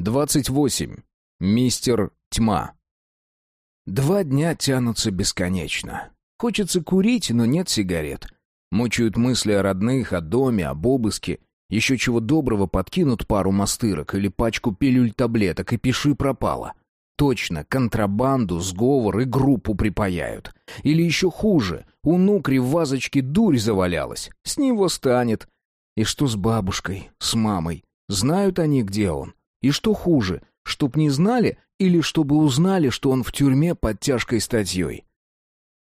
28. Мистер Тьма. Два дня тянутся бесконечно. Хочется курить, но нет сигарет. Мучают мысли о родных, о доме, об обыске. Еще чего доброго подкинут пару мастырок или пачку пилюль-таблеток и пиши пропало. Точно, контрабанду, сговор и группу припаяют. Или еще хуже, у Нукри в вазочке дурь завалялась. С него станет. И что с бабушкой, с мамой? Знают они, где он? И что хуже, чтоб не знали или чтобы узнали, что он в тюрьме под тяжкой статьей?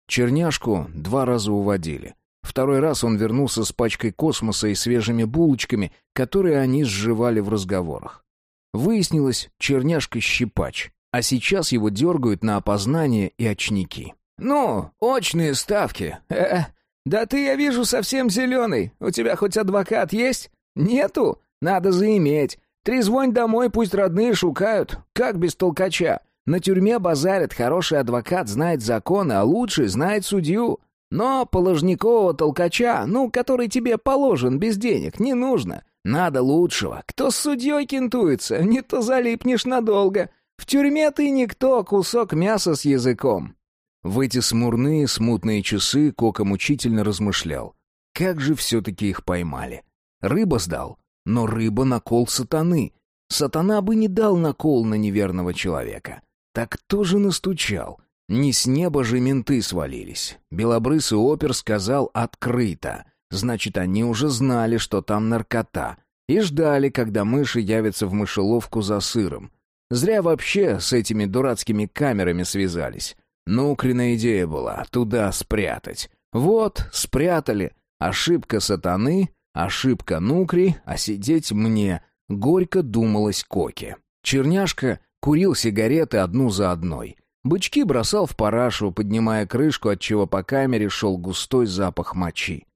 Черняшку два раза уводили. Второй раз он вернулся с пачкой космоса и свежими булочками, которые они сживали в разговорах. Выяснилось, черняшка щипач а сейчас его дергают на опознание и очники. «Ну, очные ставки. Э, -э да ты, я вижу, совсем зеленый. У тебя хоть адвокат есть? Нету? Надо заиметь. Трезвонь домой, пусть родные шукают. Как без толкача? На тюрьме базарят, хороший адвокат знает законы, а лучший знает судью. Но положникового толкача, ну, который тебе положен без денег, не нужно. Надо лучшего. Кто с судьей кентуется, не то залипнешь надолго. В тюрьме ты никто, кусок мяса с языком». В эти смурные, смутные часы Кока мучительно размышлял. Как же все-таки их поймали? Рыба сдал, но рыба на кол сатаны. Сатана бы не дал накол на неверного человека. Так кто же настучал? Не с неба же менты свалились. Белобрысый опер сказал открыто. Значит, они уже знали, что там наркота. И ждали, когда мыши явятся в мышеловку за сыром. Зря вообще с этими дурацкими камерами связались. Нукрина идея была туда спрятать. Вот, спрятали. Ошибка сатаны, ошибка Нукри, а сидеть мне. Горько думалось Коке. Черняшка курил сигареты одну за одной. Бычки бросал в парашу, поднимая крышку, отчего по камере шел густой запах мочи.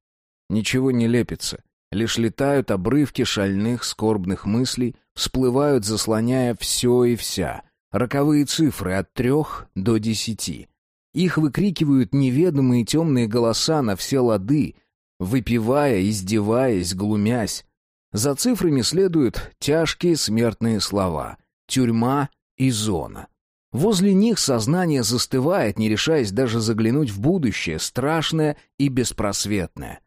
Ничего не лепится. Лишь летают обрывки шальных, скорбных мыслей, всплывают, заслоняя все и вся. Роковые цифры от трех до десяти. Их выкрикивают неведомые темные голоса на все лады, выпивая, издеваясь, глумясь. За цифрами следуют тяжкие смертные слова «тюрьма» и «зона». Возле них сознание застывает, не решаясь даже заглянуть в будущее, страшное и беспросветное.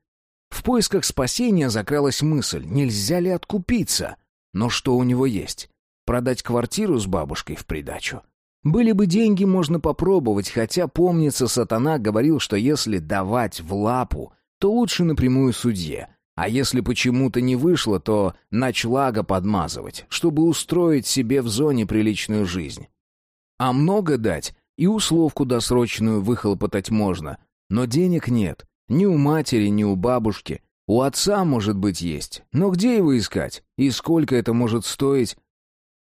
В поисках спасения закралась мысль, нельзя ли откупиться? Но что у него есть? Продать квартиру с бабушкой в придачу? Были бы деньги, можно попробовать, хотя, помнится, сатана говорил, что если давать в лапу, то лучше напрямую судье. А если почему-то не вышло, то ночлага подмазывать, чтобы устроить себе в зоне приличную жизнь. А много дать и условку досрочную выхлопотать можно, но денег нет. Ни у матери, ни у бабушки. У отца, может быть, есть. Но где его искать? И сколько это может стоить?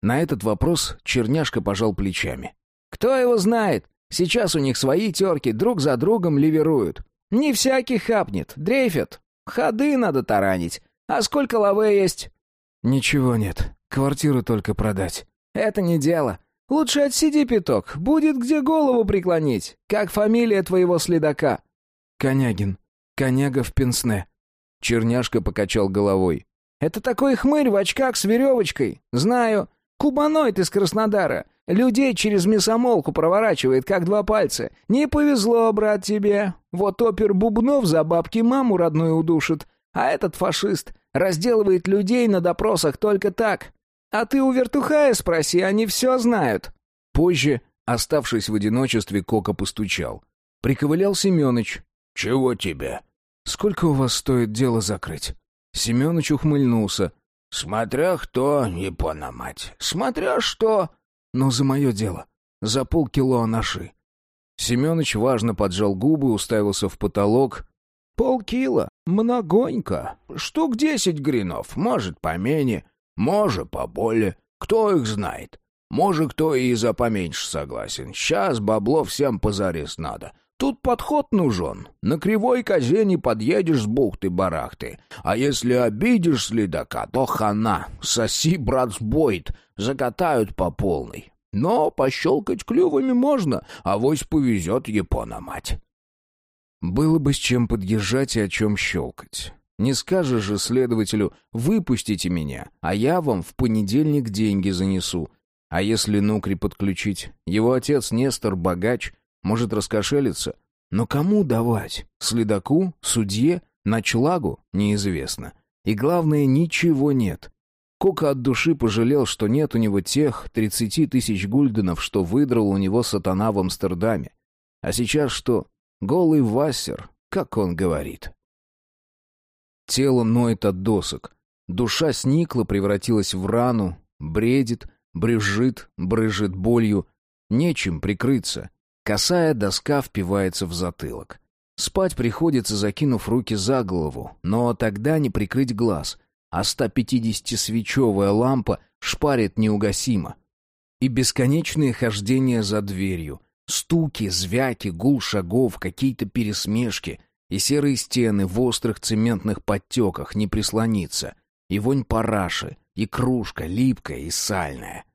На этот вопрос Черняшка пожал плечами. «Кто его знает? Сейчас у них свои терки, друг за другом ливеруют. Не всякий хапнет, дрейфят. Ходы надо таранить. А сколько лаве есть?» «Ничего нет. Квартиру только продать». «Это не дело. Лучше отсиди пяток. Будет где голову преклонить. Как фамилия твоего следака?» «Конягин. Коняга в пенсне». Черняшка покачал головой. «Это такой хмырь в очках с веревочкой. Знаю. Кубаноид из Краснодара. Людей через мясомолку проворачивает, как два пальца. Не повезло, брат, тебе. Вот опер Бубнов за бабки маму родную удушит. А этот фашист разделывает людей на допросах только так. А ты у вертухая спроси, они все знают». Позже, оставшись в одиночестве, Кока постучал. Приковылял Семёныч, «Чего тебе?» «Сколько у вас стоит дело закрыть?» Семёныч ухмыльнулся. «Смотря кто, Япона мать, смотря что...» «Но за мое дело. За полкило анаши». Семёныч важно поджал губы, уставился в потолок. «Полкило? Многонько. Штук десять гринов, может, помене, может, поболее. Кто их знает? Может, кто и за поменьше согласен. Сейчас бабло всем позарез надо. Тут подход нужен. На кривой козе не подъедешь с бухты-барахты. А если обидишь следака, то хана. Соси, брат, сбоит. Закатают по полной. Но пощелкать клювами можно, а вось повезет Япона мать. Было бы с чем подъезжать и о чем щелкать. Не скажешь же следователю «выпустите меня, а я вам в понедельник деньги занесу». А если Нукри подключить? Его отец Нестор богач, может раскошелиться. Но кому давать? Следаку? Судье? Ночлагу? Неизвестно. И главное, ничего нет. Кока от души пожалел, что нет у него тех 30 тысяч гульденов, что выдрал у него сатана в Амстердаме. А сейчас что? Голый вассер, как он говорит. Тело ноет от досок. Душа сникла, превратилась в рану, бредит, брюзжит, брыжет болью. Нечем прикрыться. Косая доска впивается в затылок. Спать приходится, закинув руки за голову, но тогда не прикрыть глаз, а 150-свечевая лампа шпарит неугасимо. И бесконечные хождения за дверью, стуки, звяки, гул шагов, какие-то пересмешки, и серые стены в острых цементных подтеках не прислониться, и вонь параши, и кружка липкая и сальная.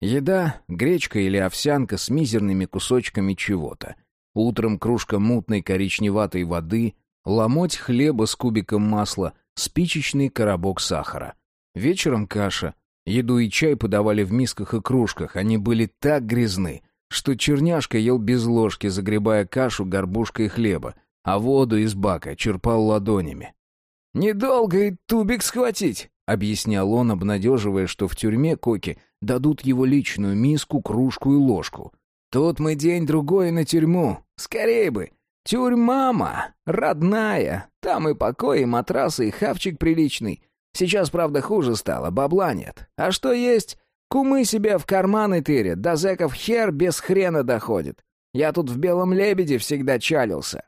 Еда — гречка или овсянка с мизерными кусочками чего-то. Утром кружка мутной коричневатой воды, ломоть хлеба с кубиком масла, спичечный коробок сахара. Вечером каша. Еду и чай подавали в мисках и кружках, они были так грязны, что черняшка ел без ложки, загребая кашу горбушкой хлеба, а воду из бака черпал ладонями. «Недолго и тубик схватить», — объяснял он, обнадеживая, что в тюрьме Коки дадут его личную миску, кружку и ложку. «Тут мы день-другой на тюрьму. Скорее бы. Тюрьмама, родная. Там и покой, и матрасы, и хавчик приличный. Сейчас, правда, хуже стало, бабла нет. А что есть? Кумы себе в карманы тырят, до зэков хер без хрена доходит. Я тут в белом лебеде всегда чалился».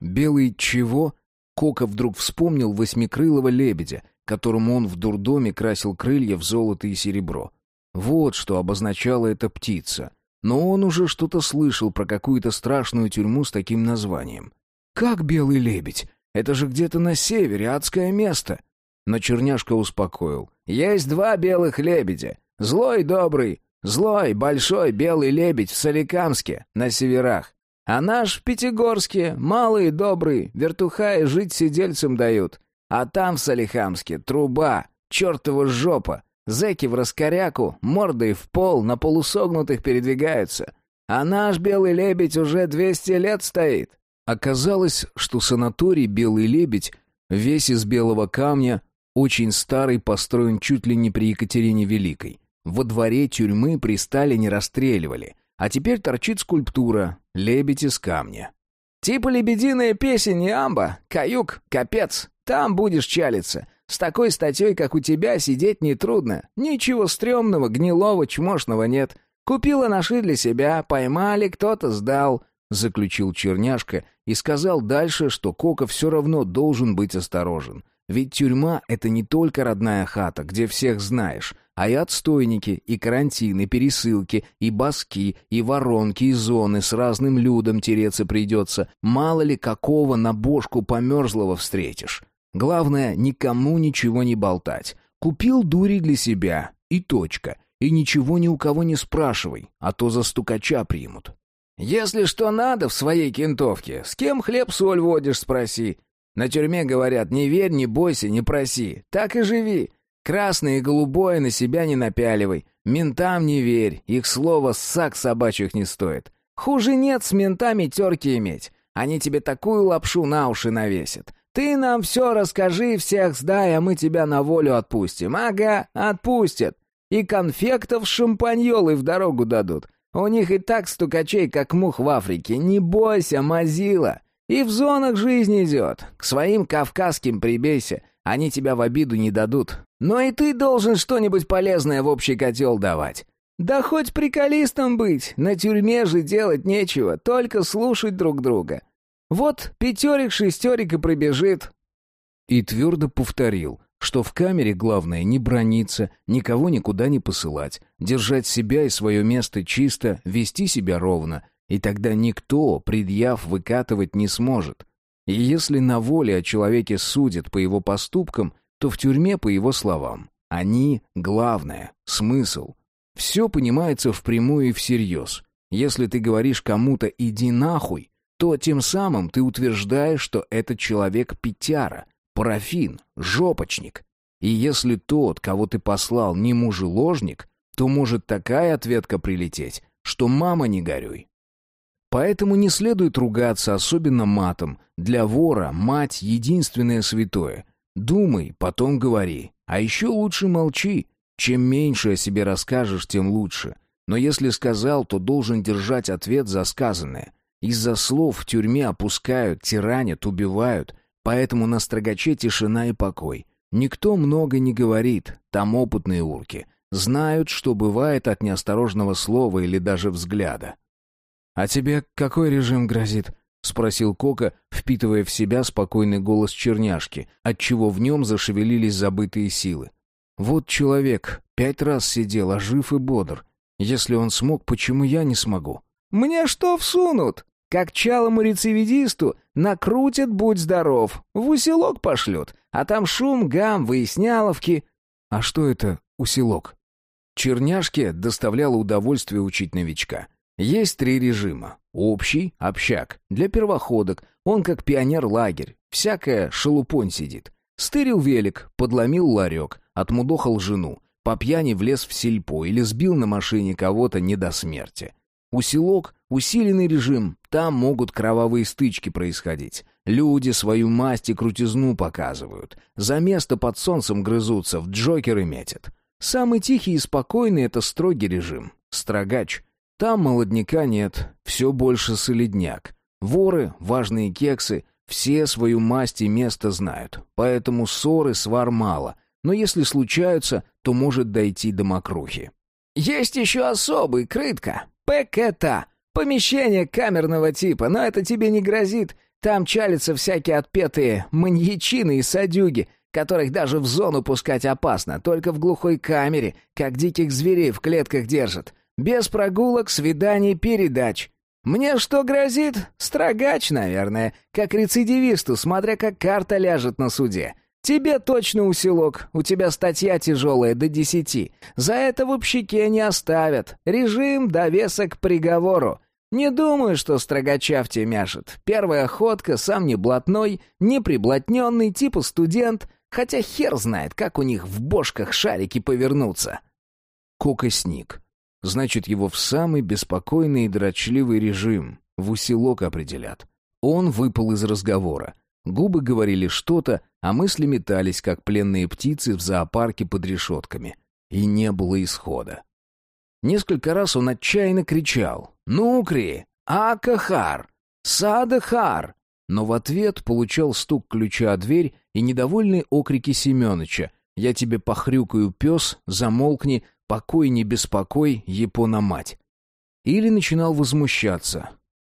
«Белый чего?» Кока вдруг вспомнил восьмикрылого лебедя, которому он в дурдоме красил крылья в золото и серебро. Вот что обозначала эта птица. Но он уже что-то слышал про какую-то страшную тюрьму с таким названием. «Как белый лебедь? Это же где-то на севере, адское место!» Но черняшка успокоил. «Есть два белых лебедя. Злой добрый, злой большой белый лебедь в Соликамске, на северах. А наш в Пятигорске, малый добрый, вертухаи жить сидельцам дают. А там в Солихамске труба, чертова жопа, Зэки в раскоряку, мордой в пол, на полусогнутых передвигаются. А наш белый лебедь уже двести лет стоит. Оказалось, что санаторий «Белый лебедь» весь из белого камня, очень старый, построен чуть ли не при Екатерине Великой. Во дворе тюрьмы при Сталине расстреливали, а теперь торчит скульптура «Лебедь из камня». «Типа лебединая песень амба, каюк, капец, там будешь чалиться. С такой статьей, как у тебя, сидеть нетрудно. Ничего стрёмного, гнилого, чмошного нет. Купила наши для себя, поймали, кто-то сдал», — заключил Черняшка и сказал дальше, что Кока все равно должен быть осторожен. Ведь тюрьма — это не только родная хата, где всех знаешь, а и отстойники, и карантины, пересылки, и баски, и воронки, и зоны с разным людом тереться придется. Мало ли какого на бошку померзлого встретишь. Главное, никому ничего не болтать. Купил дури для себя, и точка. И ничего ни у кого не спрашивай, а то за стукача примут. Если что надо в своей кентовке, с кем хлеб-соль водишь, спроси. На тюрьме говорят, не верь, не бойся, не проси. Так и живи. Красное и голубое на себя не напяливай. Ментам не верь, их слово сак собачьих не стоит. Хуже нет с ментами терки иметь. Они тебе такую лапшу на уши навесят. Ты нам все расскажи, всех сдай, а мы тебя на волю отпустим. Ага, отпустят. И конфектов с шампаньолой в дорогу дадут. У них и так стукачей, как мух в Африке. Не бойся, мазила. И в зонах жизнь идет. К своим кавказским прибейся. Они тебя в обиду не дадут. Но и ты должен что-нибудь полезное в общий котел давать. Да хоть приколистом быть, на тюрьме же делать нечего, только слушать друг друга. Вот пятерик-шестерик и пробежит». И твердо повторил, что в камере главное не брониться, никого никуда не посылать, держать себя и свое место чисто, вести себя ровно, и тогда никто, предъяв, выкатывать не сможет. И если на воле о человеке судят по его поступкам, то в тюрьме по его словам. Они — главное, смысл. Все понимается впрямую и всерьез. Если ты говоришь кому-то «иди нахуй», то тем самым ты утверждаешь, что этот человек пятяра, парафин, жопочник. И если тот, кого ты послал, не мужеложник, то может такая ответка прилететь, что мама не горюй. Поэтому не следует ругаться, особенно матом. Для вора мать — единственное святое. Думай, потом говори. А еще лучше молчи. Чем меньше о себе расскажешь, тем лучше. Но если сказал, то должен держать ответ за сказанное. Из-за слов в тюрьме опускают, тиранят, убивают. Поэтому на строгаче тишина и покой. Никто много не говорит, там опытные урки. Знают, что бывает от неосторожного слова или даже взгляда. «А тебе какой режим грозит?» — спросил Кока, впитывая в себя спокойный голос черняшки, отчего в нем зашевелились забытые силы. «Вот человек, пять раз сидел, а жив и бодр. Если он смог, почему я не смогу?» «Мне что всунут? Как чалому рецидивисту накрутят, будь здоров, в усилок пошлют, а там шум, гам, выясняловки». «А что это усилок?» Черняшке доставляло удовольствие учить новичка — есть три режима. Общий, общак, для первоходок, он как пионер-лагерь, всякая шелупонь сидит. Стырил велик, подломил ларек, отмудохал жену, по пьяни влез в сельпо или сбил на машине кого-то не до смерти. Усилок — усиленный режим, там могут кровавые стычки происходить. Люди свою масть и крутизну показывают. За место под солнцем грызутся, в джокеры метят. Самый тихий и спокойный — это строгий режим, строгач — там молодняка нет, все больше солидняк. Воры, важные кексы, все свою масть и место знают, поэтому ссоры свар мало, но если случаются, то может дойти до мокрухи. «Есть еще особый, крытка, ПКТ, помещение камерного типа, но это тебе не грозит. Там чалятся всякие отпетые маньячины и садюги, которых даже в зону пускать опасно, только в глухой камере, как диких зверей в клетках держат. Без прогулок, свиданий, передач. Мне что грозит? Строгач, наверное, как рецидивисту, смотря как карта ляжет на суде. Тебе точно усилок, у тебя статья тяжелая до десяти. За это в общаке не оставят. Режим довесок приговору. Не думаю, что строгача в те мяшет. Первая охотка, сам не блатной, не приблотненный, типа студент, хотя хер знает, как у них в бошках шарики повернутся. Кока сник. Значит, его в самый беспокойный и дрочливый режим, в усилок определят. Он выпал из разговора. Губы говорили что-то, а мысли метались, как пленные птицы в зоопарке под решетками. И не было исхода. Несколько раз он отчаянно кричал «Нукри! Акахар! Садахар!» Но в ответ получал стук ключа о дверь и недовольные окрики Семёныча «Я тебе похрюкаю, пес, замолкни, «Покой не беспокой, Япона-мать». Или начинал возмущаться.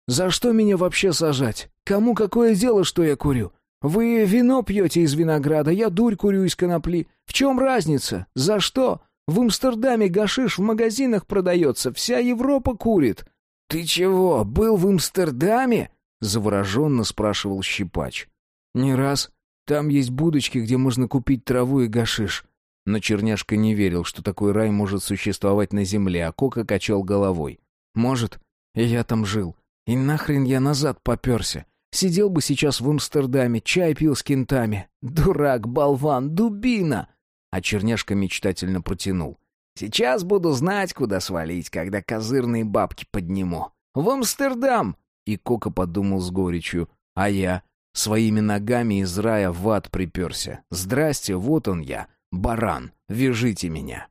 «За что меня вообще сажать? Кому какое дело, что я курю? Вы вино пьете из винограда, я дурь курю из конопли. В чем разница? За что? В Амстердаме гашиш в магазинах продается, вся Европа курит». «Ты чего, был в Амстердаме?» — завороженно спрашивал Щипач. «Не раз. Там есть будочки, где можно купить траву и гашиш. Но черняшка не верил, что такой рай может существовать на земле, а Кока качал головой. «Может, и я там жил. И нахрен я назад поперся. Сидел бы сейчас в Амстердаме, чай пил с кентами. Дурак, болван, дубина!» А черняшка мечтательно протянул. «Сейчас буду знать, куда свалить, когда козырные бабки подниму. В Амстердам!» И Кока подумал с горечью. «А я?» Своими ногами из рая в ад приперся. «Здрасте, вот он я!» Баран, вяжите меня.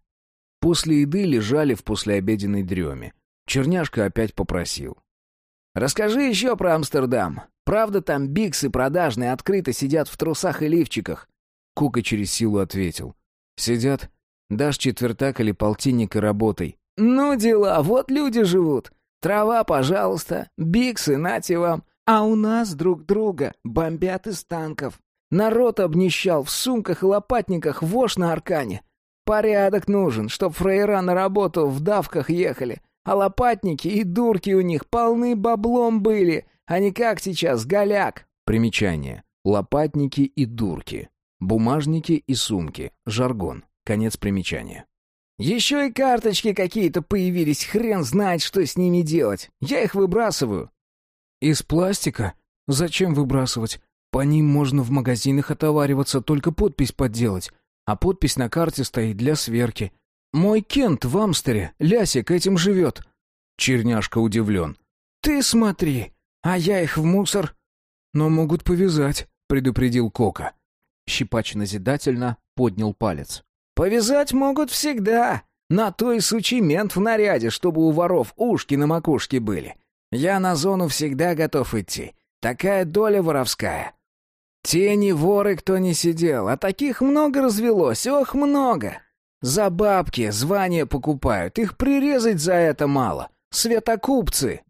После еды лежали в послеобеденной дреме. Черняшка опять попросил. «Расскажи еще про Амстердам. Правда, там биксы продажные открыто сидят в трусах и лифчиках?» Кука через силу ответил. «Сидят. Дашь четвертак или полтинник и работай». «Ну дела, вот люди живут. Трава, пожалуйста, биксы, нате вам. А у нас друг друга бомбят из танков. Народ обнищал в сумках и лопатниках вошь на аркане. Порядок нужен, чтоб фраера на работу в давках ехали, а лопатники и дурки у них полны баблом были, а не как сейчас, голяк. Примечание. Лопатники и дурки. Бумажники и сумки. Жаргон. Конец примечания. Еще и карточки какие-то появились, хрен знает, что с ними делать. Я их выбрасываю. Из пластика? Зачем выбрасывать? По ним можно в магазинах отовариваться, только подпись подделать. А подпись на карте стоит для сверки. Мой Кент в Амстере, Лясик, этим живет. Черняшка удивлен. Ты смотри, а я их в мусор. Но могут повязать, предупредил Кока. Щипач назидательно поднял палец. «Повязать могут всегда. На то и сучий мент в наряде, чтобы у воров ушки на макушке были. Я на зону всегда готов идти. Такая доля воровская. Те не воры, кто не сидел, а таких много развелось, ох, много. За бабки звания покупают, их прирезать за это мало. Светокупцы.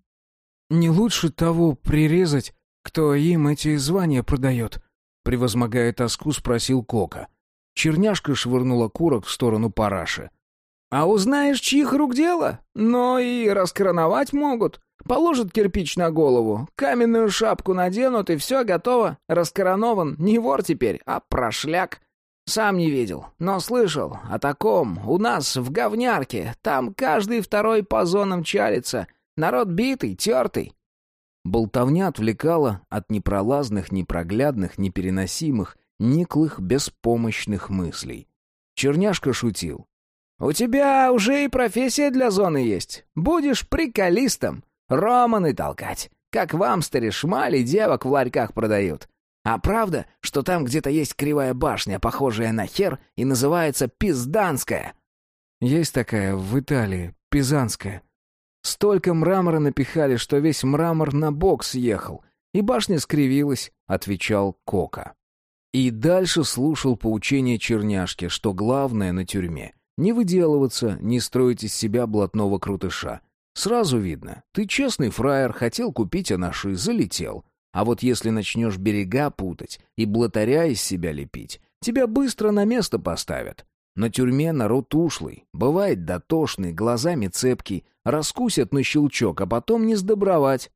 Не лучше того прирезать, кто им эти звания продает, превозмогая тоску, спросил Кока. Черняшка швырнула курок в сторону параши. «А узнаешь, чьих рук дело? Но и раскроновать могут. Положат кирпич на голову, каменную шапку наденут, и все готово. Раскоронован. Не вор теперь, а прошляк. Сам не видел, но слышал о таком. У нас в говнярке. Там каждый второй по зонам чалится. Народ битый, тертый. Болтовня отвлекала от непролазных, непроглядных, непереносимых, никлых, беспомощных мыслей. Черняшка шутил. «У тебя уже и профессия для зоны есть. Будешь приколистом. Романы толкать. Как в Амстере шмали девок в ларьках продают. А правда, что там где-то есть кривая башня, похожая на хер, и называется Пизданская?» «Есть такая в Италии, Пизанская. Столько мрамора напихали, что весь мрамор на бок съехал, и башня скривилась», — отвечал Кока. И дальше слушал поучение черняшки, что главное на тюрьме — не выделываться, не строить из себя блатного крутыша. Сразу видно, ты честный фраер, хотел купить анаши, залетел. А вот если начнешь берега путать и блатаря из себя лепить, тебя быстро на место поставят. На тюрьме народ ушлый, бывает дотошный, глазами цепкий, раскусят на щелчок, а потом не сдобровать.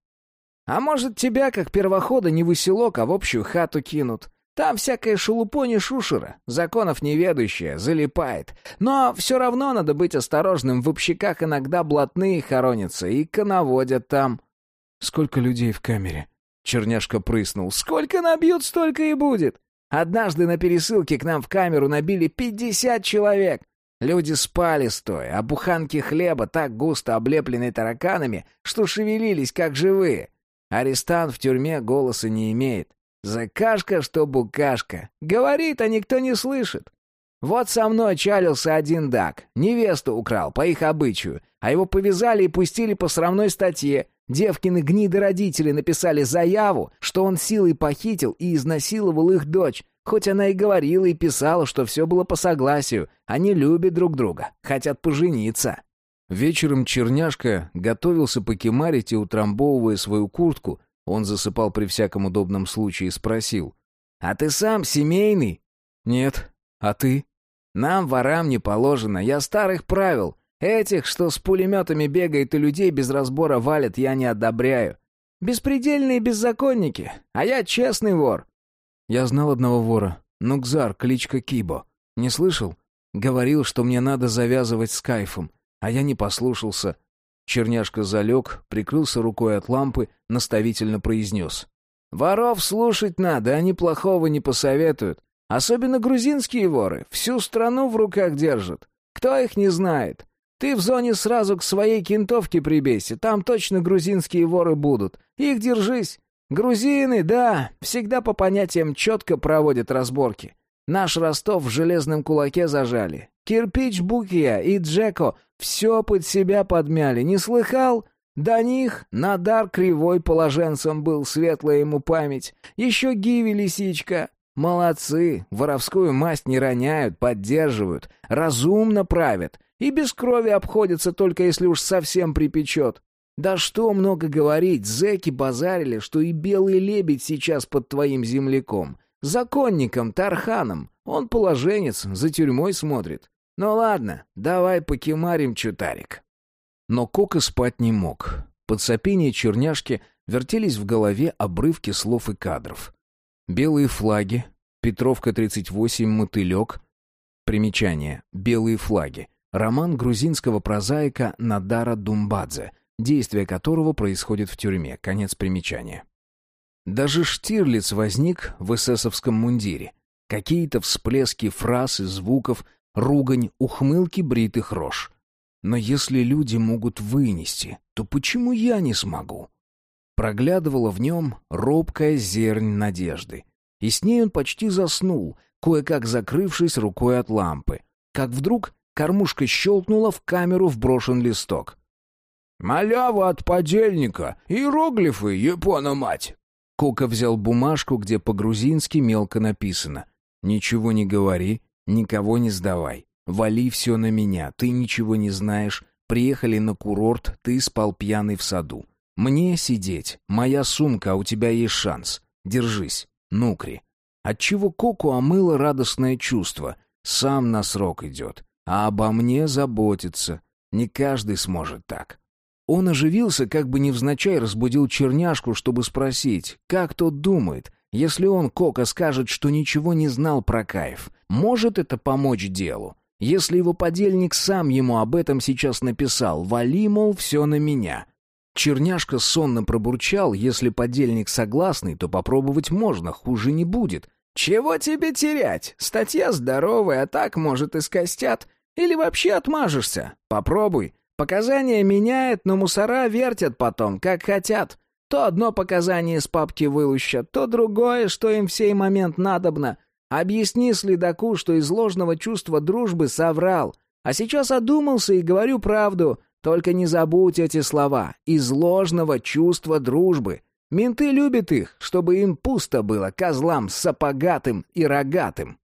А может, тебя, как первохода, не в выселок, а в общую хату кинут. Там всякая шелупони шушера, законов неведущая, залипает. Но все равно надо быть осторожным, в общаках иногда блатные хоронятся и коноводят там. Сколько людей в камере? Черняшка прыснул. Сколько набьют, столько и будет. Однажды на пересылке к нам в камеру набили пятьдесят человек. Люди спали стоя, а буханки хлеба так густо облеплены тараканами, что шевелились как живые. Арестант в тюрьме голоса не имеет. Закашка, что букашка. Говорит, а никто не слышит. Вот со мной чалился один дак. Невесту украл, по их обычаю. А его повязали и пустили по срамной статье. Девкины гниды родители написали заяву, что он силой похитил и изнасиловал их дочь. Хоть она и говорила и писала, что все было по согласию. Они любят друг друга, хотят пожениться. Вечером черняшка готовился покемарить и, утрамбовывая свою куртку, он засыпал при всяком удобном случае и спросил. «А ты сам семейный?» «Нет. А ты?» «Нам, ворам, не положено. Я старых правил. Этих, что с пулеметами бегает и людей без разбора валят, я не одобряю. Беспредельные беззаконники. А я честный вор». «Я знал одного вора. Нукзар, кличка Кибо. Не слышал? Говорил, что мне надо завязывать с кайфом. А я не послушался. Черняшка залег, прикрылся рукой от лампы, наставительно произнес. «Воров слушать надо, они плохого не посоветуют. Особенно грузинские воры, всю страну в руках держат. Кто их не знает? Ты в зоне сразу к своей кентовке прибейся, там точно грузинские воры будут. Их держись. Грузины, да, всегда по понятиям четко проводят разборки. Наш Ростов в железном кулаке зажали. Кирпич Букия и Джеко все под себя подмяли. Не слыхал? До них Надар кривой положенцем был, светлая ему память. Еще Гиви лисичка. Молодцы, воровскую масть не роняют, поддерживают, разумно правят. И без крови обходятся, только если уж совсем припечет. Да что много говорить, зэки базарили, что и белый лебедь сейчас под твоим земляком. Законником, Тарханом. Он положенец, за тюрьмой смотрит. «Ну ладно, давай покемарим, чутарик». Но Кока спать не мог. Под сопение черняшки вертелись в голове обрывки слов и кадров. Белые флаги, Петровка 38, мотылек. Примечание. Белые флаги. Роман грузинского прозаика Надара Думбадзе, действие которого происходит в тюрьме. Конец примечания. Даже Штирлиц возник в эсэсовском мундире. Какие-то всплески фраз и звуков, ругань, ухмылки бритых рож. Но если люди могут вынести, то почему я не смогу? Проглядывала в нем робкая зернь надежды. И с ней он почти заснул, кое-как закрывшись рукой от лампы. Как вдруг кормушка щелкнула, в камеру вброшен листок. «Малява от подельника! Иероглифы, Япона-мать!» Кока взял бумажку, где по-грузински мелко написано. «Ничего не говори, никого не сдавай. Вали все на меня, ты ничего не знаешь. Приехали на курорт, ты спал пьяный в саду. Мне сидеть, моя сумка, а у тебя есть шанс. Держись, нукри». Отчего Коку омыло радостное чувство. Сам на срок идет, а обо мне заботится. Не каждый сможет так. Он оживился, как бы невзначай разбудил черняшку, чтобы спросить, как тот думает, если он, Кока, скажет, что ничего не знал про кайф, может это помочь делу? Если его подельник сам ему об этом сейчас написал, вали, мол, все на меня. Черняшка сонно пробурчал, если подельник согласный, то попробовать можно, хуже не будет. «Чего тебе терять? Статья здоровая, а так, может, и скостят. Или вообще отмажешься. Попробуй. Показания меняют, но мусора вертят потом, как хотят. То одно показание из папки вылущат, то другое, что им в сей момент надобно. Объясни следаку, что из ложного чувства дружбы соврал. А сейчас одумался и говорю правду. Только не забудь эти слова. Из ложного чувства дружбы. Менты любят их, чтобы им пусто было, козлам сапогатым и рогатым.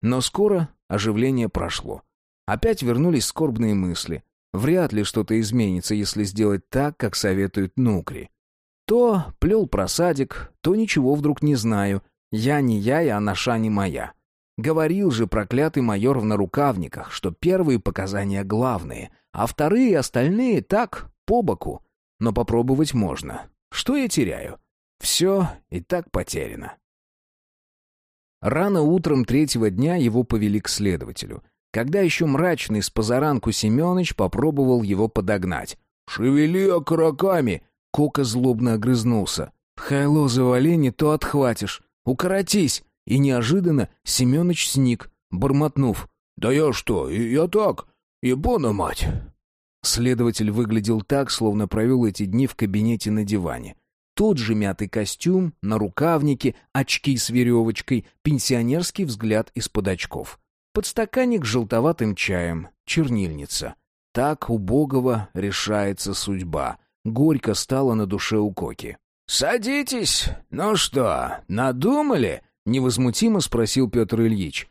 Но скоро оживление прошло. Опять вернулись скорбные мысли. Вряд ли что-то изменится, если сделать так, как советует Нукри. То плел просадик, то ничего вдруг не знаю. Я не я, и анаша не моя. Говорил же проклятый майор в нарукавниках, что первые показания главные, а вторые и остальные так, по боку. Но попробовать можно. Что я теряю? Все и так потеряно. Рано утром третьего дня его повели к следователю — когда еще мрачный с позаранку Семенович попробовал его подогнать. «Шевели окороками!» Кока злобно огрызнулся. «Хайло завали, не то отхватишь. Укоротись!» И неожиданно Семенович сник, бормотнув. «Да я что, я так, ебона мать!» Следователь выглядел так, словно провел эти дни в кабинете на диване. Тот же мятый костюм, нарукавники, очки с веревочкой, пенсионерский взгляд из-под очков подстаканник с желтоватым чаем, чернильница. Так убогого решается судьба. Горько стало на душе у Коки. «Садитесь! Ну что, надумали?» — невозмутимо спросил Петр Ильич.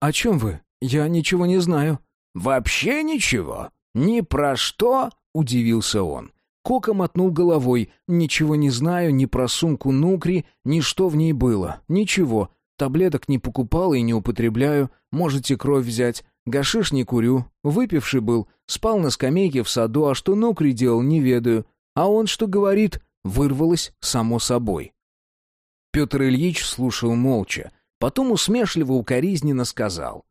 «О чем вы? Я ничего не знаю». «Вообще ничего? Ни про что?» — удивился он. Кока мотнул головой. «Ничего не знаю ни про сумку Нукри, ни что в ней было. Ничего. Таблеток не покупал и не употребляю. Можете кровь взять. Гашиш не курю. Выпивший был. Спал на скамейке в саду, а что нукри делал, не ведаю. А он что говорит, вырвалось само собой. Петр Ильич слушал молча. Потом усмешливо-укоризненно сказал.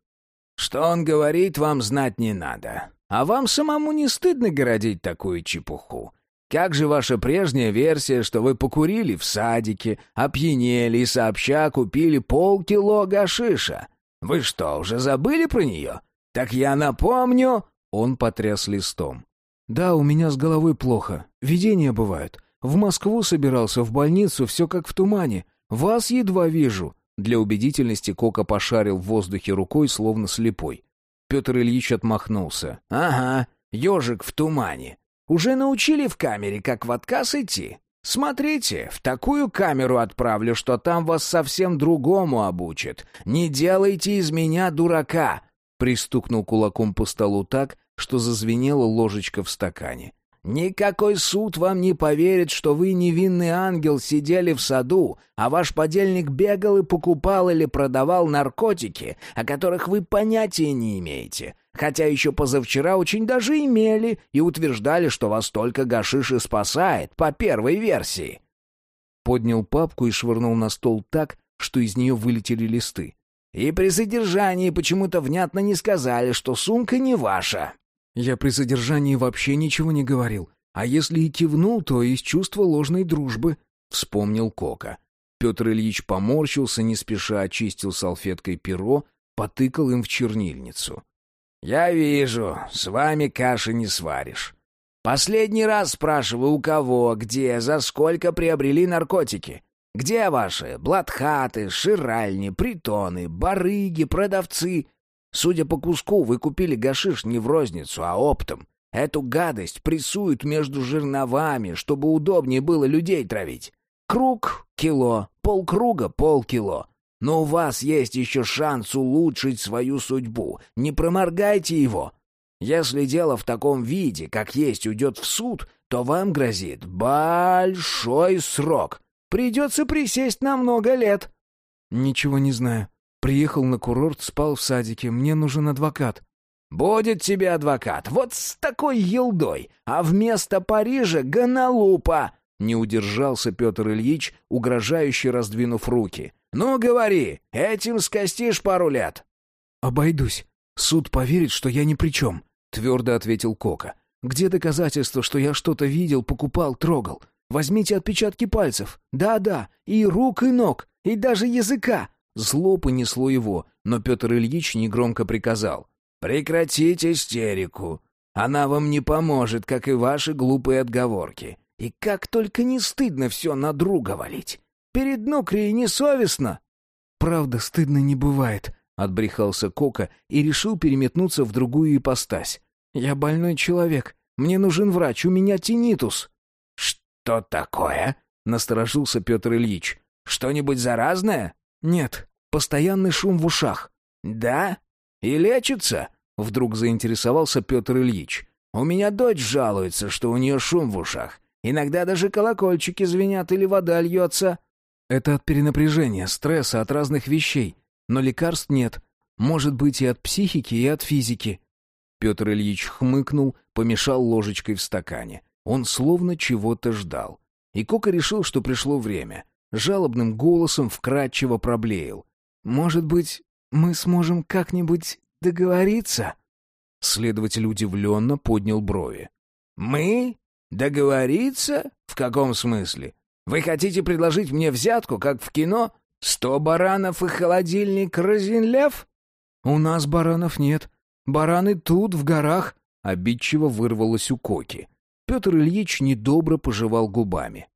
«Что он говорит, вам знать не надо. А вам самому не стыдно городить такую чепуху? Как же ваша прежняя версия, что вы покурили в садике, опьянели и сообща купили полкило гашиша? Вы что, уже забыли про нее? Так я напомню...» Он потряс листом. «Да, у меня с головой плохо. Видения бывают. В Москву собирался, в больницу, все как в тумане. Вас едва вижу». Для убедительности Кока пошарил в воздухе рукой, словно слепой. Петр Ильич отмахнулся. «Ага, ежик в тумане. Уже научили в камере, как в отказ идти? Смотрите, в такую камеру отправлю, что там вас совсем другому обучат. Не делайте из меня дурака!» Пристукнул кулаком по столу так, что зазвенела ложечка в стакане. Никакой суд вам не поверит, что вы невинный ангел сидели в саду, а ваш подельник бегал и покупал или продавал наркотики, о которых вы понятия не имеете. Хотя еще позавчера очень даже имели и утверждали, что вас только гашиш и спасает, по первой версии. Поднял папку и швырнул на стол так, что из нее вылетели листы. И при задержании почему-то внятно не сказали, что сумка не ваша. Я при задержании вообще ничего не говорил. А если и кивнул, то из чувства ложной дружбы. вспомнил Кока. Петр Ильич поморщился, не спеша очистил салфеткой перо, потыкал им в чернильницу. «Я вижу, с вами каши не сваришь. Последний раз спрашиваю, у кого, где, за сколько приобрели наркотики. Где ваши блатхаты, ширальни, притоны, барыги, продавцы? Судя по куску, вы купили гашиш не в розницу, а оптом. Эту гадость прессуют между жерновами, чтобы удобнее было людей травить. Круг — кило, полкруга — полкило. Но у вас есть еще шанс улучшить свою судьбу. Не проморгайте его. Если дело в таком виде, как есть, уйдет в суд, то вам грозит большой срок. Придется присесть на много лет. Ничего не знаю. Приехал на курорт, спал в садике. Мне нужен адвокат. Будет тебе адвокат, вот с такой елдой, а вместо Парижа — Гонолупа!» Не удержался Петр Ильич, угрожающе раздвинув руки. «Ну, говори, этим скостишь пару лет!» «Обойдусь. Суд поверит, что я ни при чем», — твердо ответил Кока. «Где доказательства, что я что-то видел, покупал, трогал? Возьмите отпечатки пальцев. Да-да, и рук, и ног, и даже языка». Зло понесло его, но Петр Ильич негромко приказал. «Прекратите истерику. Она вам не поможет, как и ваши глупые отговорки. И как только не стыдно все на друга валить. Перед Нукрией несовестно». «Правда, стыдно не бывает», — отбрехался Кока и решил переметнуться в другую ипостась. «Я больной человек. Мне нужен врач, у меня тинитус». «Что такое?» — насторожился Петр Ильич. «Что-нибудь заразное?» «Нет, постоянный шум в ушах». «Да? И лечится?» Вдруг заинтересовался Петр Ильич. «У меня дочь жалуется, что у нее шум в ушах. Иногда даже колокольчики звенят или вода льется». «Это от перенапряжения, стресса, от разных вещей. Но лекарств нет. Может быть и от психики, и от физики». Петр Ильич хмыкнул, помешал ложечкой в стакане. Он словно чего-то ждал. И Кока решил, что пришло время. Жалобным голосом вкратчиво проблеял. «Может быть, мы сможем как-нибудь договориться?» Следователь удивленно поднял брови. «Мы? Договориться? В каком смысле? Вы хотите предложить мне взятку, как в кино? Сто баранов и холодильник Розенлев?» «У нас баранов нет. Бараны тут, в горах», — обидчиво вырвалось у Коки. Петр Ильич недобро пожевал губами.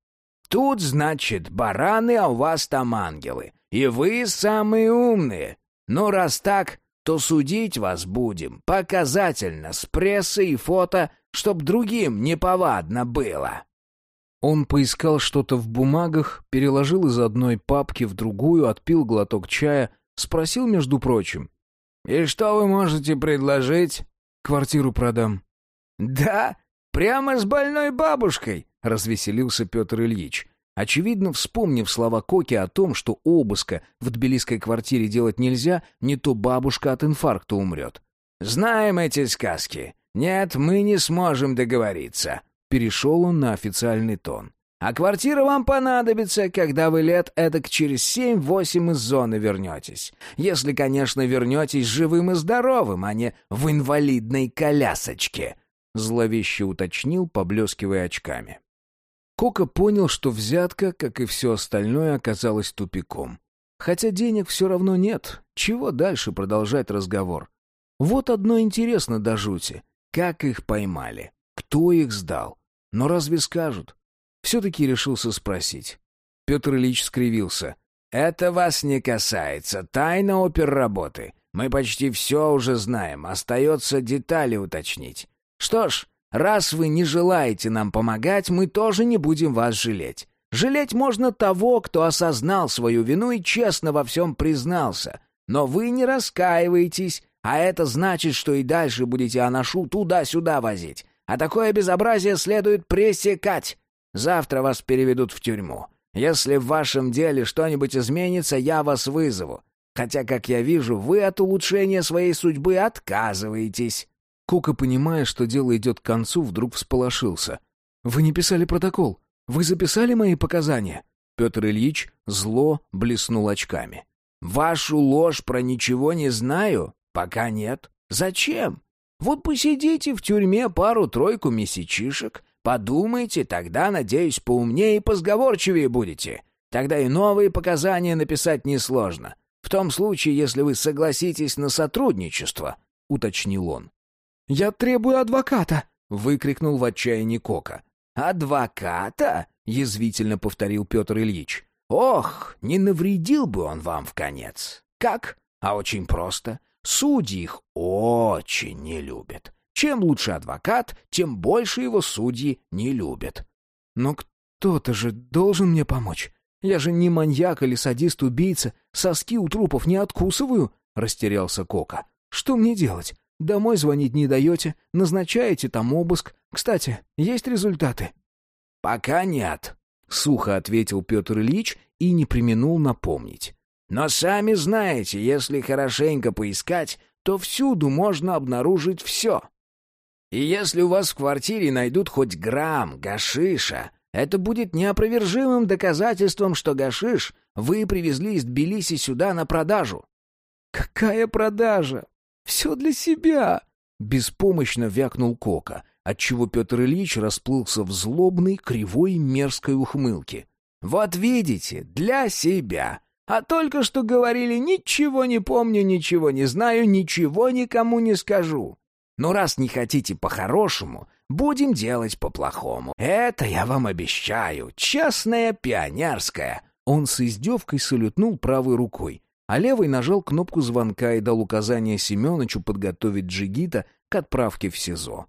«Тут, значит, бараны, а у вас там ангелы. И вы самые умные. Ну, раз так, то судить вас будем показательно, с прессой и фото, чтоб другим неповадно было». Он поискал что-то в бумагах, переложил из одной папки в другую, отпил глоток чая, спросил, между прочим. «И что вы можете предложить?» «Квартиру продам». «Да? Прямо с больной бабушкой?» — развеселился Петр Ильич. Очевидно, вспомнив слова Коки о том, что обыска в тбилисской квартире делать нельзя, не то бабушка от инфаркта умрет. «Знаем эти сказки. Нет, мы не сможем договориться». Перешел он на официальный тон. «А квартира вам понадобится, когда вы лет эдак через семь-восемь из зоны вернетесь. Если, конечно, вернетесь живым и здоровым, а не в инвалидной колясочке», — зловеще уточнил, поблескивая очками. Кока понял, что взятка, как и все остальное, оказалась тупиком. Хотя денег все равно нет, чего дальше продолжать разговор? Вот одно интересно до жути. Как их поймали? Кто их сдал? Но разве скажут? Все-таки решился спросить. Петр Ильич скривился. «Это вас не касается. Тайна оперработы. Мы почти все уже знаем. Остается детали уточнить. Что ж, Раз вы не желаете нам помогать, мы тоже не будем вас жалеть. Жалеть можно того, кто осознал свою вину и честно во всем признался. Но вы не раскаиваетесь, а это значит, что и дальше будете аношу туда-сюда возить. А такое безобразие следует пресекать. Завтра вас переведут в тюрьму. Если в вашем деле что-нибудь изменится, я вас вызову. Хотя, как я вижу, вы от улучшения своей судьбы отказываетесь. Кока, понимая, что дело идет к концу, вдруг всполошился. «Вы не писали протокол? Вы записали мои показания?» Петр Ильич зло блеснул очками. «Вашу ложь про ничего не знаю? Пока нет. Зачем? Вот посидите в тюрьме пару-тройку месячишек, Подумайте, тогда, надеюсь, поумнее и позговорчивее будете. Тогда и новые показания написать несложно. В том случае, если вы согласитесь на сотрудничество», — уточнил он. «Я требую адвоката!» — выкрикнул в отчаянии Кока. «Адвоката?» — язвительно повторил Петр Ильич. «Ох, не навредил бы он вам в конец. Как? А очень просто. Судьи их очень не любят. Чем лучше адвокат, тем больше его судьи не любят». «Но кто-то же должен мне помочь. Я же не маньяк или садист-убийца, соски у трупов не откусываю», — растерялся Кока. «Что мне делать? Домой звонить не даете, назначаете там обыск. Кстати, есть результаты?» «Пока нет», — сухо ответил Петр Ильич и не применул напомнить. «Но сами знаете, если хорошенько поискать, то всюду можно обнаружить все. И если у вас в квартире найдут хоть грамм гашиша, это будет неопровержимым доказательством, что гашиш вы привезли из Тбилиси сюда на продажу». «Какая продажа? Все для себя!» Беспомощно вякнул Кока, отчего Петр Ильич расплылся в злобной, кривой, мерзкой ухмылке. «Вот видите, для себя. А только что говорили, ничего не помню, ничего не знаю, ничего никому не скажу. Но раз не хотите по-хорошему, будем делать по-плохому. Это я вам обещаю, честная пионерская». Он с издевкой салютнул правой рукой, а левой нажал кнопку звонка и дал указание Семеновичу подготовить джигита к отправке в СИЗО.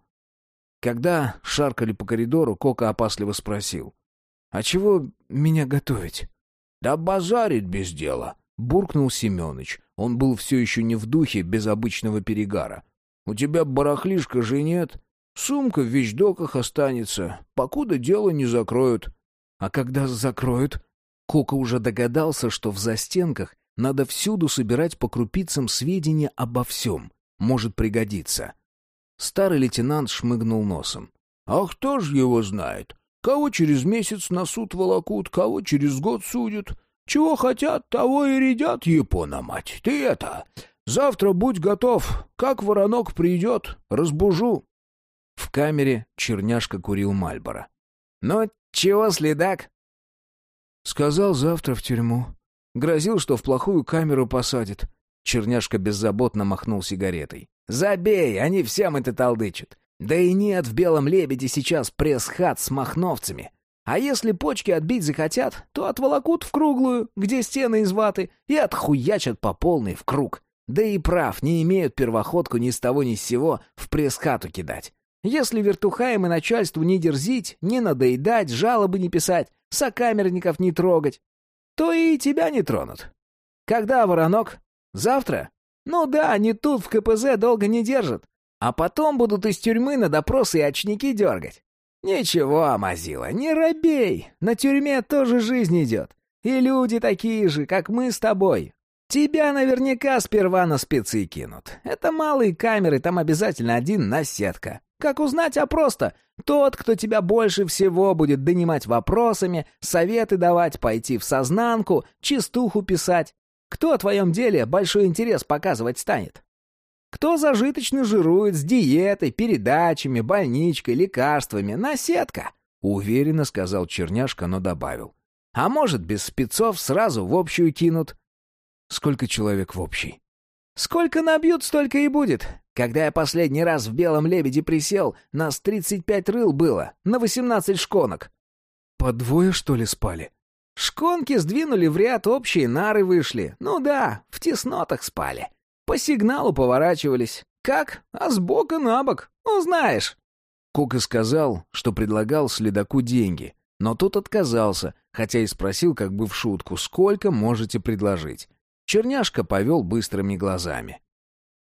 Когда шаркали по коридору, Кока опасливо спросил. «А чего меня готовить?» «Да базарит без дела», — буркнул Семенович. Он был все еще не в духе, без обычного перегара. «У тебя барахлишка же нет. Сумка в вещдоках останется, покуда дело не закроют». «А когда закроют?» Кока уже догадался, что в застенках надо всюду собирать по крупицам сведения обо всем. Может пригодиться. Старый лейтенант шмыгнул носом. «А кто ж его знает? Кого через месяц на суд волокут, кого через год судят. Чего хотят, того и рядят, Япона мать. Ты это, завтра будь готов. Как воронок придет, разбужу». В камере черняшка курил Мальбора. «Ну, чего, следак?» «Сказал завтра в тюрьму. Грозил, что в плохую камеру посадит». Черняшка беззаботно махнул сигаретой. «Забей, они всем это толдычат. Да и нет в «Белом лебеде» сейчас пресс-хат с махновцами. А если почки отбить захотят, то отволокут в круглую, где стены из ваты, и отхуячат по полной в круг. Да и прав, не имеют первоходку ни с того ни с сего в пресс-хату кидать. Если вертухаем и начальству не дерзить, не надоедать, жалобы не писать, сокамерников не трогать, то и тебя не тронут. Когда, воронок? Завтра? Ну да, они тут в КПЗ долго не держат. А потом будут из тюрьмы на допросы и очники дергать. Ничего, Мазила, не робей. На тюрьме тоже жизнь идет. И люди такие же, как мы с тобой. Тебя наверняка сперва на спецы кинут. Это малые камеры, там обязательно один наседка. Как узнать, а просто тот, кто тебя больше всего будет донимать вопросами, советы давать, пойти в сознанку, чистуху писать. Кто о твоем деле большой интерес показывать станет? Кто зажиточно жирует с диетой, передачами, больничкой, лекарствами? Наседка!» — уверенно сказал Черняшка, но добавил. «А может, без спецов сразу в общую кинут?» «Сколько человек в общей?» «Сколько набьют, столько и будет. Когда я последний раз в «Белом лебеде» присел, нас тридцать пять рыл было, на восемнадцать шконок». «По двое, что ли, спали?» Шконки сдвинули в ряд, общие нары вышли. Ну да, в теснотах спали. По сигналу поворачивались. Как? А с бока на бок. Ну, знаешь. Кока сказал, что предлагал следаку деньги, но тот отказался, хотя и спросил как бы в шутку, сколько можете предложить. Черняшка повел быстрыми глазами.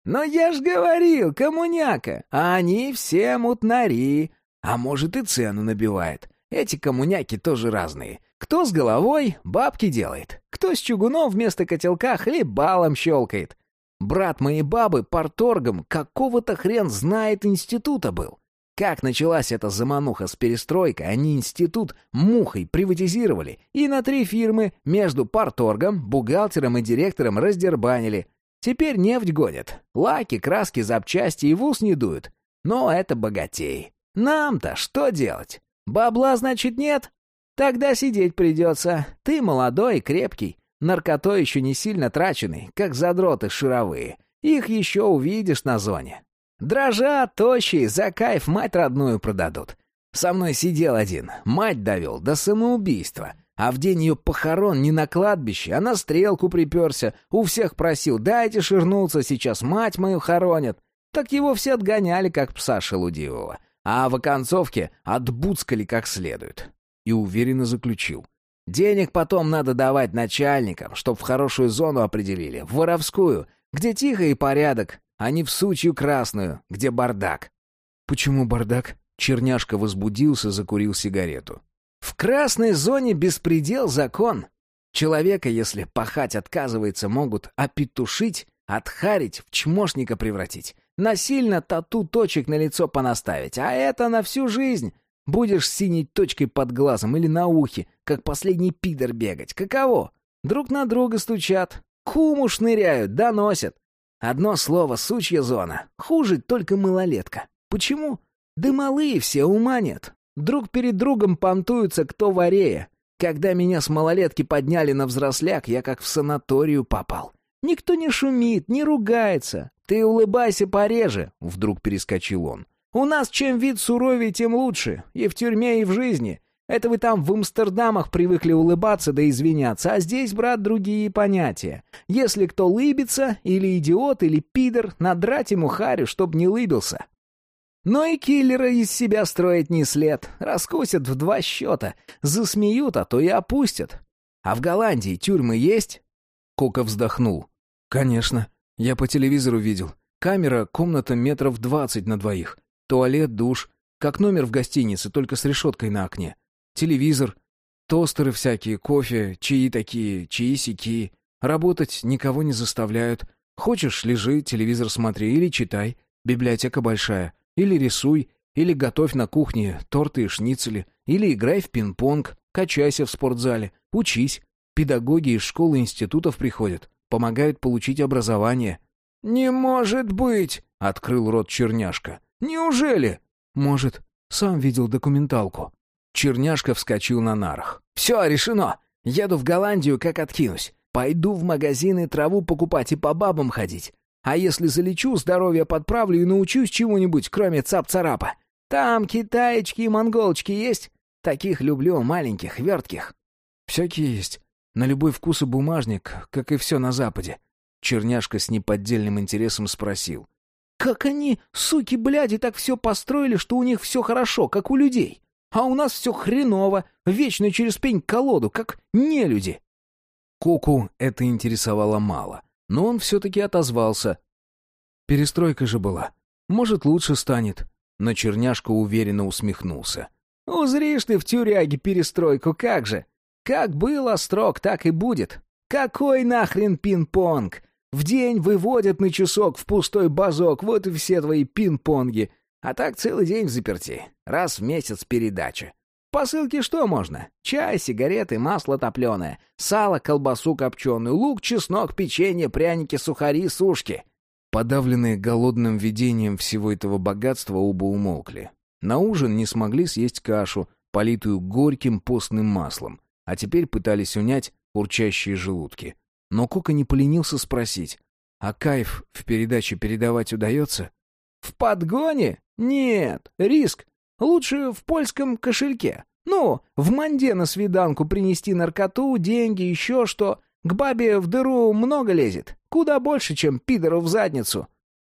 «Но я ж говорил, коммуняка, а они все мутнари. А может и цену набивает. Эти коммуняки тоже разные. Кто с головой бабки делает, кто с чугуном вместо котелка хлебалом щелкает. Брат моей бабы порторгом какого-то хрен знает института был. Как началась эта замануха с перестройкой, они институт мухой приватизировали и на три фирмы между парторгом, бухгалтером и директором раздербанили. Теперь нефть гонят, лаки, краски, запчасти и в не дуют. Но это богатей. Нам-то что делать? Бабла, значит, нет? Тогда сидеть придется. Ты молодой и крепкий. Наркотой еще не сильно траченный, как задроты шировые. Их еще увидишь на зоне. Дрожа, тощие, за кайф мать родную продадут. Со мной сидел один, мать довел до самоубийства. А в день ее похорон не на кладбище, а на стрелку приперся. У всех просил, дайте ширнуться, сейчас мать мою хоронят. Так его все отгоняли, как пса шелудивого. А в оконцовке отбуцкали как следует. И уверенно заключил. Денег потом надо давать начальникам, чтоб в хорошую зону определили, в воровскую, где тихо и порядок, а не в сучью красную, где бардак. Почему бардак? Черняшка возбудился, закурил сигарету. В красной зоне беспредел закон. Человека, если пахать отказывается, могут опетушить, отхарить, в чмошника превратить. Насильно тату точек на лицо понаставить, а это на всю жизнь. Будешь синей точкой под глазом или на ухе, как последний пидор бегать. Каково? Друг на друга стучат, куму шныряют, доносят. Одно слово — сучья зона. Хуже только малолетка. Почему? Да малые все, ума нет. Друг перед другом понтуются кто варея. Когда меня с малолетки подняли на взросляк, я как в санаторию попал. Никто не шумит, не ругается. Ты улыбайся пореже, — вдруг перескочил он. У нас чем вид суровее, тем лучше. И в тюрьме, и в жизни. Это вы там в Амстердамах привыкли улыбаться да извиняться, а здесь, брат, другие понятия. Если кто лыбится, или идиот, или пидор, надрать ему харю, чтоб не лыбился. Но и киллера из себя строить не след. Раскусят в два счета. Засмеют, а то и опустят. А в Голландии тюрьмы есть? Кока вздохнул. Конечно. Я по телевизору видел. Камера, комната метров двадцать на двоих. Туалет, душ. Как номер в гостинице, только с решеткой на окне. Телевизор. Тостеры всякие, кофе, чаи такие, чаи-сяки. Работать никого не заставляют. Хочешь, лежи, телевизор смотри или читай. Библиотека большая. Или рисуй, или готовь на кухне торты и шницели, или играй в пинг-понг, качайся в спортзале, учись. Педагоги из школ и институтов приходят, помогают получить образование. «Не может быть!» — открыл рот черняшка. «Неужели?» «Может. Сам видел документалку». Черняшка вскочил на нарах. «Все, решено. Еду в Голландию, как откинусь. Пойду в магазины траву покупать и по бабам ходить. А если залечу, здоровье подправлю и научусь чему-нибудь, кроме цап-царапа. Там китаечки и монголочки есть? Таких люблю, маленьких, вертких». «Всякие есть. На любой вкус и бумажник, как и все на Западе». Черняшка с неподдельным интересом спросил. «Как они, суки-бляди, так все построили, что у них все хорошо, как у людей? А у нас все хреново, вечно через пень колоду, как нелюди». Коку это интересовало мало но он все-таки отозвался. «Перестройка же была. Может, лучше станет». Но Черняшка уверенно усмехнулся. «Узришь ты в тюряге перестройку, как же! Как было строк, так и будет. Какой нахрен пинг-понг? В день выводят на часок в пустой базок, вот и все твои пинг-понги. А так целый день в заперти. Раз в месяц передача. Посылки что можно? Чай, сигареты, масло топленое, сало, колбасу копченую, лук, чеснок, печенье, пряники, сухари, сушки. Подавленные голодным видением всего этого богатства оба умолкли. На ужин не смогли съесть кашу, политую горьким постным маслом, а теперь пытались унять урчащие желудки. Но Кока не поленился спросить, а кайф в передаче передавать удается? «В подгоне? Нет, риск. Лучше в польском кошельке. Ну, в манде на свиданку принести наркоту, деньги, еще что. К бабе в дыру много лезет. Куда больше, чем пидору в задницу».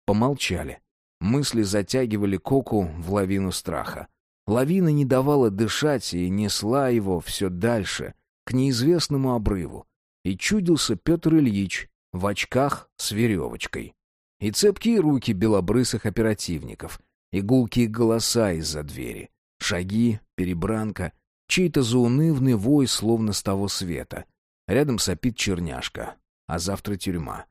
Помолчали. Мысли затягивали Коку в лавину страха. Лавина не давала дышать и несла его все дальше, к неизвестному обрыву. И чудился Петр Ильич в очках с веревочкой. И цепкие руки белобрысых оперативников, и голоса из-за двери. Шаги, перебранка, чей-то заунывный вой, словно с того света. Рядом сопит черняшка, а завтра тюрьма.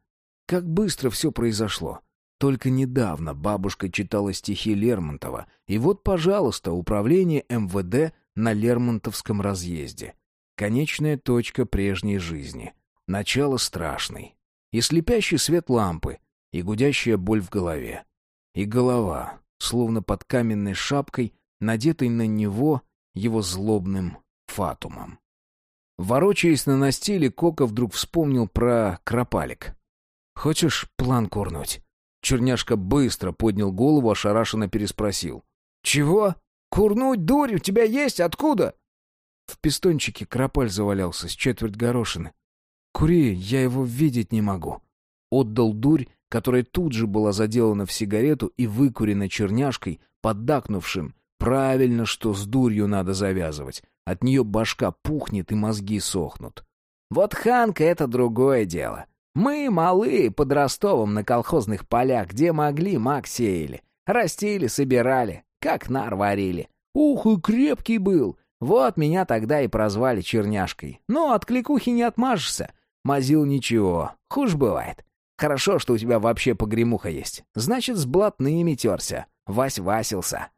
Как быстро все произошло. Только недавно бабушка читала стихи Лермонтова, и вот, пожалуйста, управление МВД на Лермонтовском разъезде. Конечная точка прежней жизни. Начало страшной. И слепящий свет лампы, и гудящая боль в голове. И голова, словно под каменной шапкой, надетой на него его злобным фатумом. Ворочаясь на настиле, Кока вдруг вспомнил про кропалик. «Хочешь план курнуть?» Черняшка быстро поднял голову, ошарашенно переспросил. «Чего? Курнуть дурь у тебя есть? Откуда?» В пистончике кропаль завалялся с четверть горошины. «Кури, я его видеть не могу». Отдал дурь, которая тут же была заделана в сигарету и выкурена черняшкой, поддакнувшим. Правильно, что с дурью надо завязывать. От нее башка пухнет и мозги сохнут. «Вот Ханка — это другое дело. Мы, малые, под Ростовом на колхозных полях, где могли, мак сеяли. Растили, собирали, как нар варили. Ух, и крепкий был. Вот меня тогда и прозвали черняшкой. Ну, от кликухи не отмажешься. Мазил ничего, хуже бывает. Хорошо, что у тебя вообще погремуха есть. Значит, с блатными терся. Вась-васился.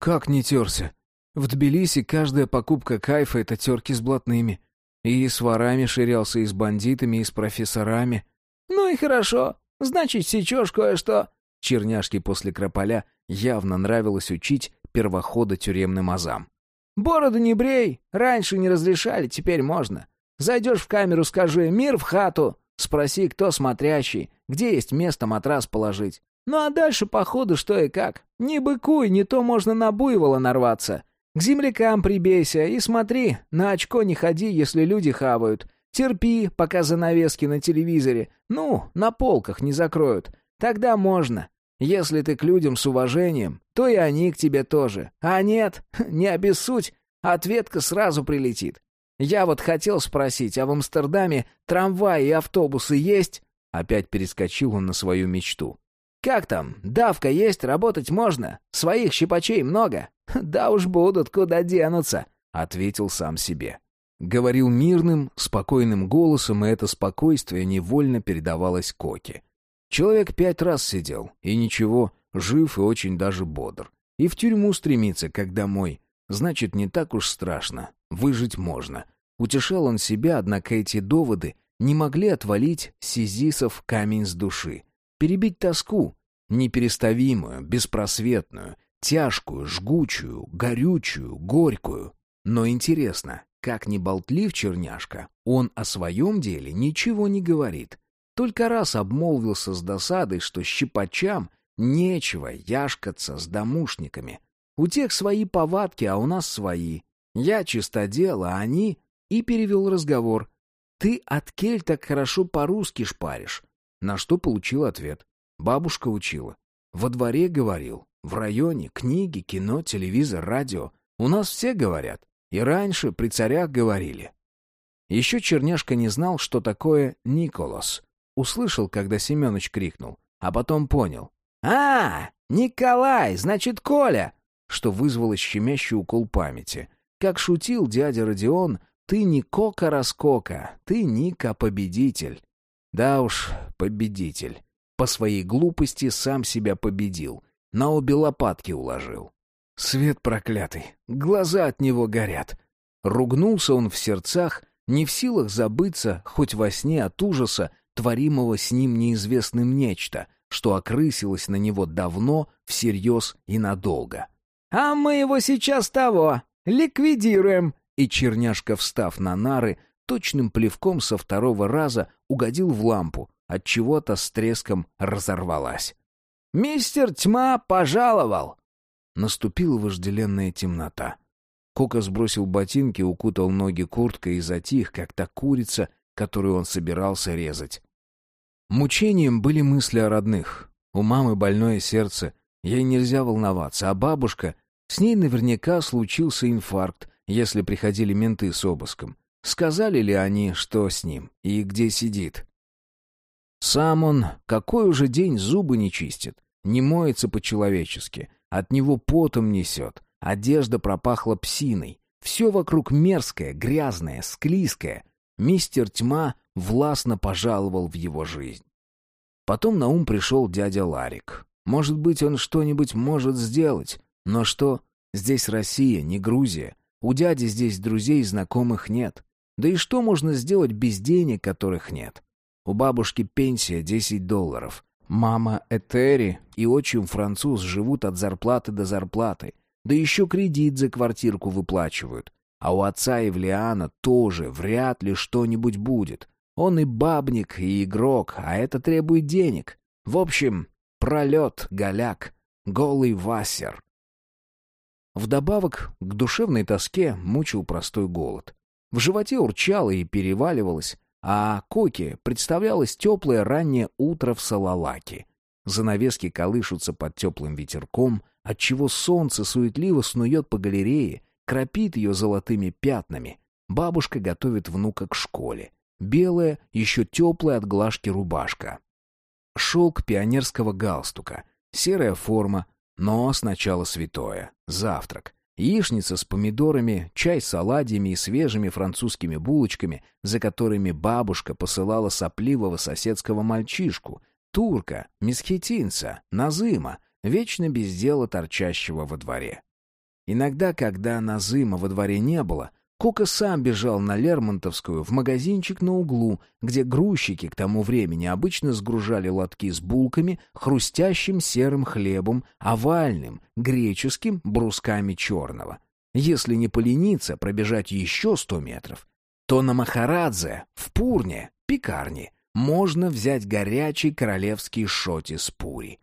Как не терся? В Тбилиси каждая покупка кайфа — это терки с блатными. И с ворами ширялся, и с бандитами, и с профессорами. Ну и хорошо. Значит, сечешь кое-что. Черняшке после Крополя явно нравилось учить первохода тюремным азам. «Бороду не брей! Раньше не разрешали, теперь можно. Зайдешь в камеру, скажи «Мир в хату!» Спроси, кто смотрящий, где есть место матрас положить. Ну а дальше по ходу что и как. Не быкуй, не то можно на буйвола нарваться. К землякам прибейся и смотри, на очко не ходи, если люди хавают. Терпи, пока занавески на телевизоре, ну, на полках не закроют. Тогда можно. Если ты к людям с уважением, то и они к тебе тоже. А нет, не обессудь, ответка сразу прилетит. Я вот хотел спросить, а в Амстердаме трамваи и автобусы есть?» Опять перескочил он на свою мечту. «Как там? Давка есть, работать можно? Своих щипачей много?» «Да уж будут, куда денутся», — ответил сам себе. Говорил мирным, спокойным голосом, и это спокойствие невольно передавалось Коке. Человек пять раз сидел, и ничего, жив и очень даже бодр. И в тюрьму стремится, как домой. Значит, не так уж страшно. Выжить можно. Утешал он себя, однако эти доводы не могли отвалить сизисов камень с души. Перебить тоску, непереставимую, беспросветную, тяжкую, жгучую, горючую, горькую. Но интересно, как ни болтлив черняшка, он о своем деле ничего не говорит. Только раз обмолвился с досадой, что щипачам нечего яшкаться с домушниками. У тех свои повадки, а у нас свои. Я чистодел, а они... И перевел разговор. «Ты от кель так хорошо по-русски шпаришь». На что получил ответ. Бабушка учила. Во дворе говорил. В районе книги, кино, телевизор, радио. У нас все говорят. И раньше при царях говорили. Еще Черняшка не знал, что такое Николас. Услышал, когда Семенович крикнул. А потом понял. «А, Николай, значит, Коля!» Что вызвало щемящий укол памяти. Как шутил дядя Родион, ты не Кока-раскока, ты Ника-победитель. Да уж, победитель. По своей глупости сам себя победил. На обе лопатки уложил. Свет проклятый, глаза от него горят. Ругнулся он в сердцах, не в силах забыться, хоть во сне от ужаса, творимого с ним неизвестным нечто, что окрысилось на него давно, всерьез и надолго. «А мы его сейчас того, ликвидируем!» И черняшка, встав на нары, точным плевком со второго раза угодил в лампу, от чего то с треском разорвалась. «Мистер Тьма пожаловал!» Наступила вожделенная темнота. Кока сбросил ботинки, укутал ноги курткой и затих, как та курица, которую он собирался резать. Мучением были мысли о родных. У мамы больное сердце, ей нельзя волноваться, а бабушка... С ней наверняка случился инфаркт, если приходили менты с обыском. Сказали ли они, что с ним и где сидит? Сам он какой уже день зубы не чистит, не моется по-человечески, от него потом несет, одежда пропахла псиной, все вокруг мерзкое, грязное, склизкое. Мистер Тьма властно пожаловал в его жизнь. Потом на ум пришел дядя Ларик. Может быть, он что-нибудь может сделать, но что? Здесь Россия, не Грузия. У дяди здесь друзей и знакомых нет. Да и что можно сделать без денег, которых нет? У бабушки пенсия 10 долларов. Мама Этери и отчим француз живут от зарплаты до зарплаты. Да еще кредит за квартирку выплачивают. А у отца Евлиана тоже вряд ли что-нибудь будет. Он и бабник, и игрок, а это требует денег. В общем, пролет, голяк, голый вассер. Вдобавок к душевной тоске мучил простой голод. В животе урчало и переваливалось, а Коке представлялось теплое раннее утро в Салалаке. Занавески колышутся под теплым ветерком, отчего солнце суетливо снует по галерее, кропит ее золотыми пятнами. Бабушка готовит внука к школе. Белая, еще теплая от глажки рубашка. Шелк пионерского галстука, серая форма, но сначала святое. Завтрак. Яичница с помидорами, чай с оладьями и свежими французскими булочками, за которыми бабушка посылала сопливого соседского мальчишку, турка, месхетинца, Назыма, вечно без дела торчащего во дворе. Иногда, когда Назыма во дворе не было, Кока сам бежал на Лермонтовскую, в магазинчик на углу, где грузчики к тому времени обычно сгружали лотки с булками, хрустящим серым хлебом, овальным, греческим, брусками черного. Если не полениться пробежать еще сто метров, то на Махарадзе, в Пурне, пекарне, можно взять горячий королевский шоти с пури.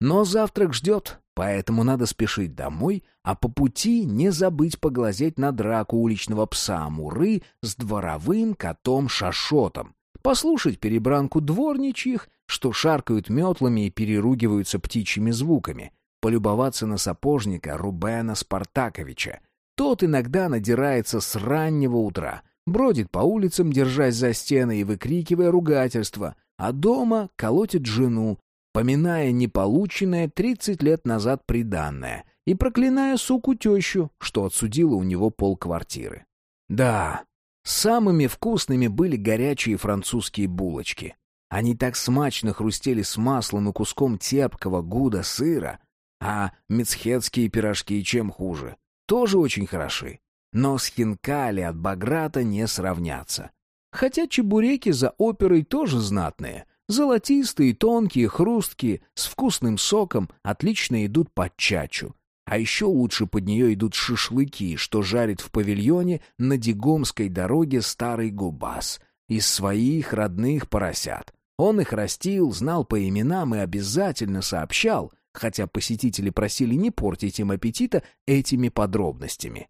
Но завтрак ждет, поэтому надо спешить домой, а по пути не забыть поглазеть на драку уличного пса Муры с дворовым котом-шашотом, послушать перебранку дворничьих, что шаркают метлами и переругиваются птичьими звуками, полюбоваться на сапожника Рубена Спартаковича. Тот иногда надирается с раннего утра, бродит по улицам, держась за стены и выкрикивая ругательства, а дома колотит жену, поминая неполученное тридцать лет назад приданное и проклиная суку-тещу, что отсудила у него полквартиры. Да, самыми вкусными были горячие французские булочки. Они так смачно хрустели с маслом и куском терпкого гуда сыра, а мецхетские пирожки чем хуже. Тоже очень хороши. Но с хинкали от Баграта не сравнятся. Хотя чебуреки за оперой тоже знатные — Золотистые, тонкие, хрусткие, с вкусным соком, отлично идут под чачу. А еще лучше под нее идут шашлыки, что жарит в павильоне на Дегомской дороге старый губас. Из своих родных поросят. Он их растил, знал по именам и обязательно сообщал, хотя посетители просили не портить им аппетита этими подробностями.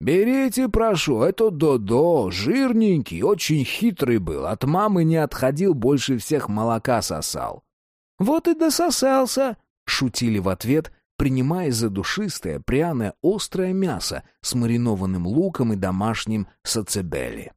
«Берите, прошу, это Додо, жирненький, очень хитрый был, от мамы не отходил, больше всех молока сосал». «Вот и дососался», — шутили в ответ, принимая за душистое, пряное, острое мясо с маринованным луком и домашним сацебели.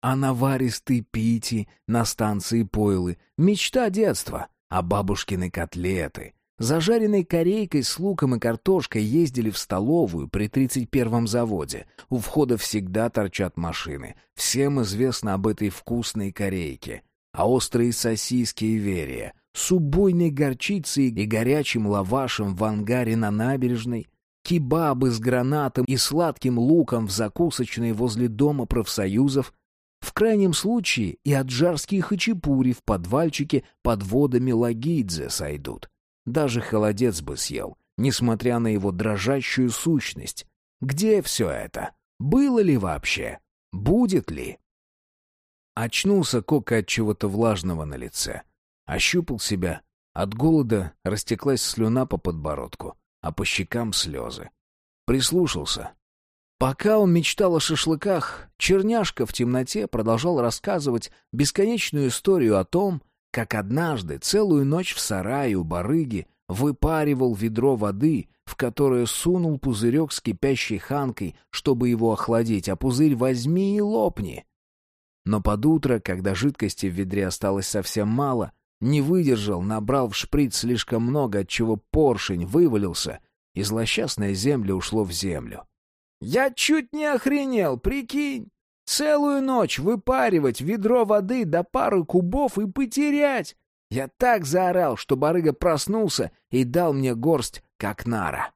А наваристый пити на станции Пойлы — мечта детства, а бабушкины котлеты — Зажаренной корейкой с луком и картошкой ездили в столовую при 31-м заводе. У входа всегда торчат машины. Всем известно об этой вкусной корейке. А острые сосиски и верия, с убойной горчицей и горячим лавашем в ангаре на набережной, кебабы с гранатом и сладким луком в закусочной возле дома профсоюзов, в крайнем случае и аджарские хачапури в подвальчике под водами Лагидзе сойдут. Даже холодец бы съел, несмотря на его дрожащую сущность. Где все это? Было ли вообще? Будет ли? Очнулся Кока от чего-то влажного на лице. Ощупал себя. От голода растеклась слюна по подбородку, а по щекам слезы. Прислушался. Пока он мечтал о шашлыках, черняшка в темноте продолжал рассказывать бесконечную историю о том, как однажды целую ночь в сарае у барыги выпаривал ведро воды, в которое сунул пузырек с кипящей ханкой, чтобы его охладить, а пузырь возьми и лопни. Но под утро, когда жидкости в ведре осталось совсем мало, не выдержал, набрал в шприц слишком много, отчего поршень вывалился, и злосчастная земля ушло в землю. «Я чуть не охренел, прикинь! Целую ночь выпаривать ведро воды до пары кубов и потерять. Я так заорал, что барыга проснулся и дал мне горсть, как нара.